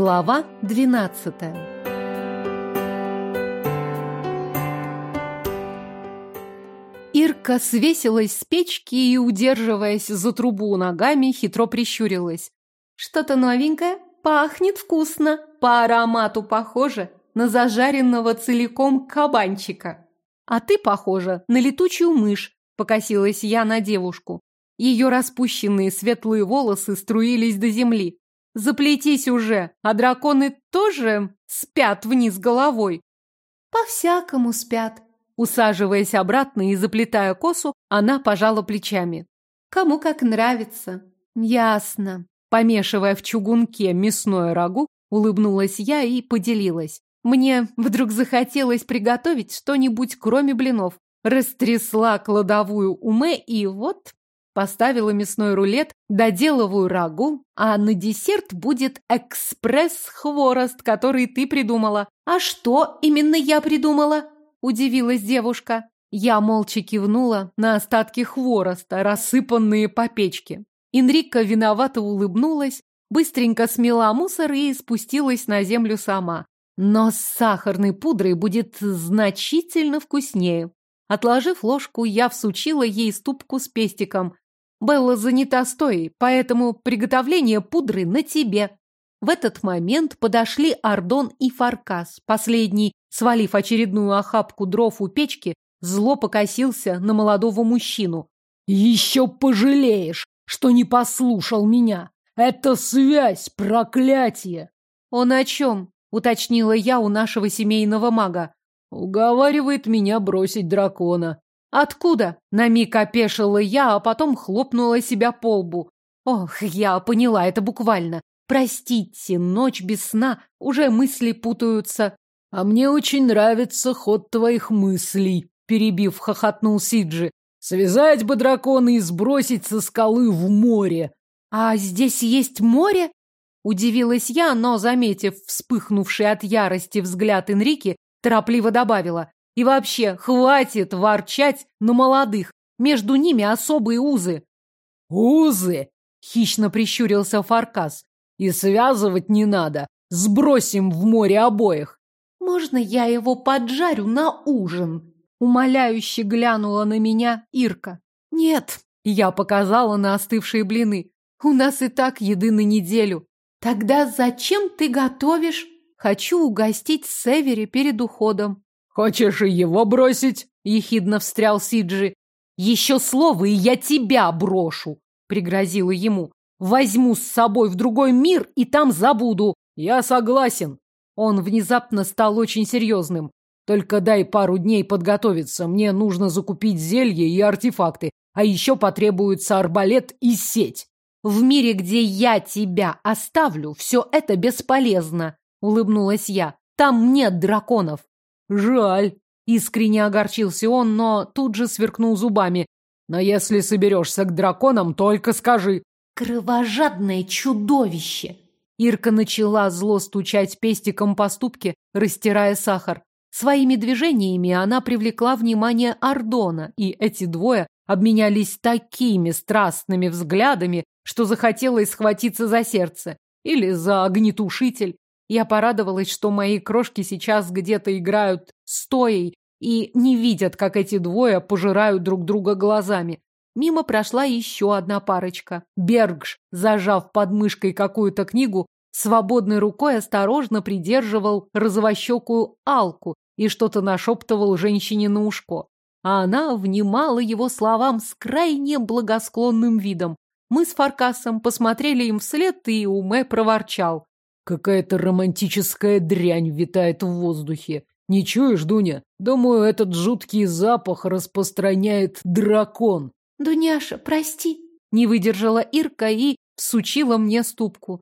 Глава двенадцатая Ирка свесилась с печки и, удерживаясь за трубу ногами, хитро прищурилась. «Что-то новенькое? Пахнет вкусно. По аромату похоже на зажаренного целиком кабанчика. А ты похожа на летучую мышь», — покосилась я на девушку. Ее распущенные светлые волосы струились до земли. Заплетись уже, а драконы тоже спят вниз головой. По-всякому спят. Усаживаясь обратно и заплетая косу, она пожала плечами. Кому как нравится. Ясно. Помешивая в чугунке мясное рагу, улыбнулась я и поделилась. Мне вдруг захотелось приготовить что-нибудь, кроме блинов. Растрясла кладовую уме и вот Поставила мясной рулет, доделываю рагу, а на десерт будет экспресс-хворост, который ты придумала. А что именно я придумала? Удивилась девушка. Я молча кивнула на остатки хвороста, рассыпанные по печке. Инрика виновато улыбнулась, быстренько смела мусор и спустилась на землю сама. Но с сахарной пудрой будет значительно вкуснее. Отложив ложку, я всучила ей ступку с пестиком. Белла занята стоей, поэтому приготовление пудры на тебе. В этот момент подошли Ардон и Фаркас. Последний, свалив очередную охапку дров у печки, зло покосился на молодого мужчину. «Еще пожалеешь, что не послушал меня! Это связь, проклятие!» «Он о чем?» — уточнила я у нашего семейного мага. «Уговаривает меня бросить дракона», «Откуда?» — на миг опешила я, а потом хлопнула себя по лбу. Ох, я поняла это буквально. Простите, ночь без сна, уже мысли путаются. А мне очень нравится ход твоих мыслей, перебив, хохотнул Сиджи. Связать бы дракона и сбросить со скалы в море. А здесь есть море? Удивилась я, но, заметив вспыхнувший от ярости взгляд Энрики, торопливо добавила. И вообще, хватит ворчать на молодых. Между ними особые узы. Узы? Хищно прищурился Фаркас. И связывать не надо. Сбросим в море обоих. Можно я его поджарю на ужин? Умоляюще глянула на меня Ирка. Нет, я показала на остывшие блины. У нас и так еды на неделю. Тогда зачем ты готовишь? Хочу угостить Севери перед уходом. «Хочешь и его бросить?» — ехидно встрял Сиджи. «Еще слово, и я тебя брошу!» — пригрозила ему. «Возьму с собой в другой мир и там забуду!» «Я согласен!» Он внезапно стал очень серьезным. «Только дай пару дней подготовиться. Мне нужно закупить зелье и артефакты, а еще потребуется арбалет и сеть». «В мире, где я тебя оставлю, все это бесполезно!» — улыбнулась я. «Там нет драконов!» Жаль. Искренне огорчился он, но тут же сверкнул зубами. Но если соберешься к драконам, только скажи. Кровожадное чудовище! Ирка начала зло стучать пестиком по ступке, растирая сахар. Своими движениями она привлекла внимание Ардона, и эти двое обменялись такими страстными взглядами, что захотелось схватиться за сердце или за огнетушитель. Я порадовалась, что мои крошки сейчас где-то играют стоей и не видят, как эти двое пожирают друг друга глазами. Мимо прошла еще одна парочка. Бергш, зажав под мышкой какую-то книгу, свободной рукой осторожно придерживал розовощекую Алку и что-то нашептывал женщине на ушко. А она внимала его словам с крайне благосклонным видом. Мы с Фаркасом посмотрели им вслед, и Уме проворчал. Какая-то романтическая дрянь витает в воздухе. Не чуешь, Дуня? Думаю, этот жуткий запах распространяет дракон. Дуняша, прости. Не выдержала Ирка и всучила мне ступку.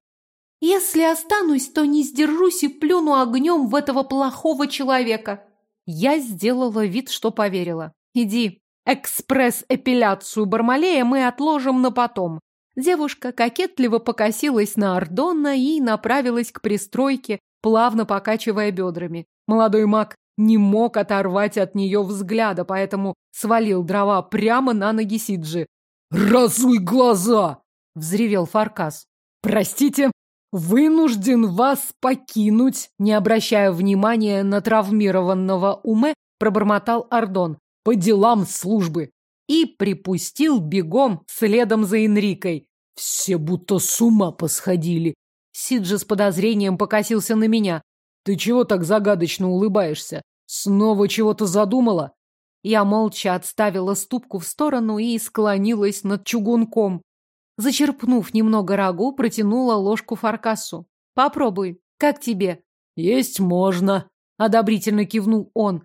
Если останусь, то не сдержусь и плюну огнем в этого плохого человека. Я сделала вид, что поверила. Иди, экспресс-эпиляцию Бармалея мы отложим на потом. Девушка кокетливо покосилась на Ардонна и направилась к пристройке, плавно покачивая бедрами. Молодой маг не мог оторвать от нее взгляда, поэтому свалил дрова прямо на ноги Сиджи. «Разуй глаза!» — взревел Фаркас. «Простите!» Вынужден вас покинуть, не обращая внимания на травмированного уме, пробормотал Ардон. По делам службы. И припустил бегом следом за Энрикой. Все будто с ума посходили. Сиджи с подозрением покосился на меня. Ты чего так загадочно улыбаешься? Снова чего-то задумала? Я молча отставила ступку в сторону и склонилась над чугунком. Зачерпнув немного рагу, протянула ложку Фаркасу. «Попробуй. Как тебе?» «Есть можно», — одобрительно кивнул он.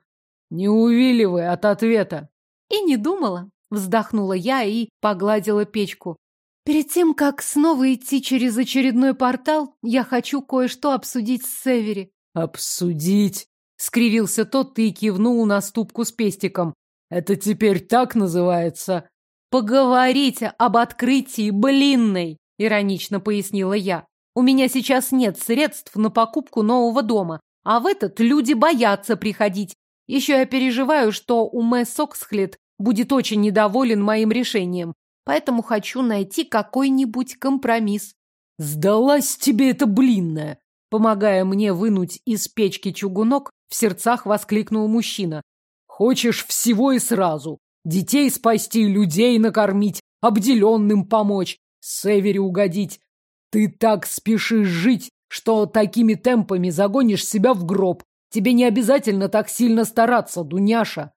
«Не увиливай от ответа». «И не думала», — вздохнула я и погладила печку. «Перед тем, как снова идти через очередной портал, я хочу кое-что обсудить с Севери». «Обсудить?» Скривился тот и кивнул на ступку с пестиком. Это теперь так называется? Поговорите об открытии блинной, иронично пояснила я. У меня сейчас нет средств на покупку нового дома, а в этот люди боятся приходить. Еще я переживаю, что у Мэ Соксхлет будет очень недоволен моим решением, поэтому хочу найти какой-нибудь компромисс. Сдалась тебе эта блинная! Помогая мне вынуть из печки чугунок, в сердцах воскликнул мужчина. Хочешь всего и сразу. Детей спасти, людей накормить, обделенным помочь, Севере угодить. Ты так спешишь жить, что такими темпами загонишь себя в гроб. Тебе не обязательно так сильно стараться, Дуняша.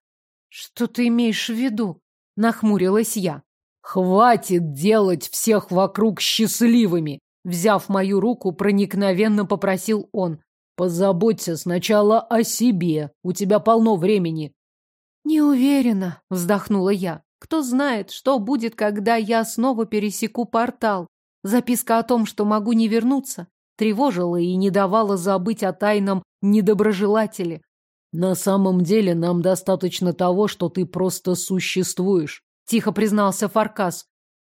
Что ты имеешь в виду? Нахмурилась я. Хватит делать всех вокруг счастливыми. Взяв мою руку, проникновенно попросил он. Позаботься сначала о себе. У тебя полно времени. Не уверена, вздохнула я. Кто знает, что будет, когда я снова пересеку портал. Записка о том, что могу не вернуться, тревожила и не давала забыть о тайном недоброжелателе. На самом деле нам достаточно того, что ты просто существуешь, тихо признался Фаркас.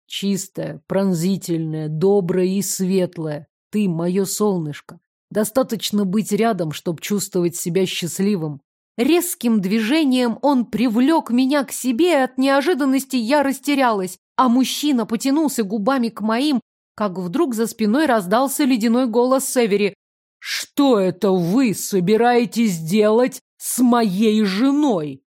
Чистая, пронзительная, добрая и светлая. Ты мое солнышко. Достаточно быть рядом, чтобы чувствовать себя счастливым. Резким движением он привлек меня к себе, и от неожиданности я растерялась, а мужчина потянулся губами к моим, как вдруг за спиной раздался ледяной голос Севери. «Что это вы собираетесь делать с моей женой?»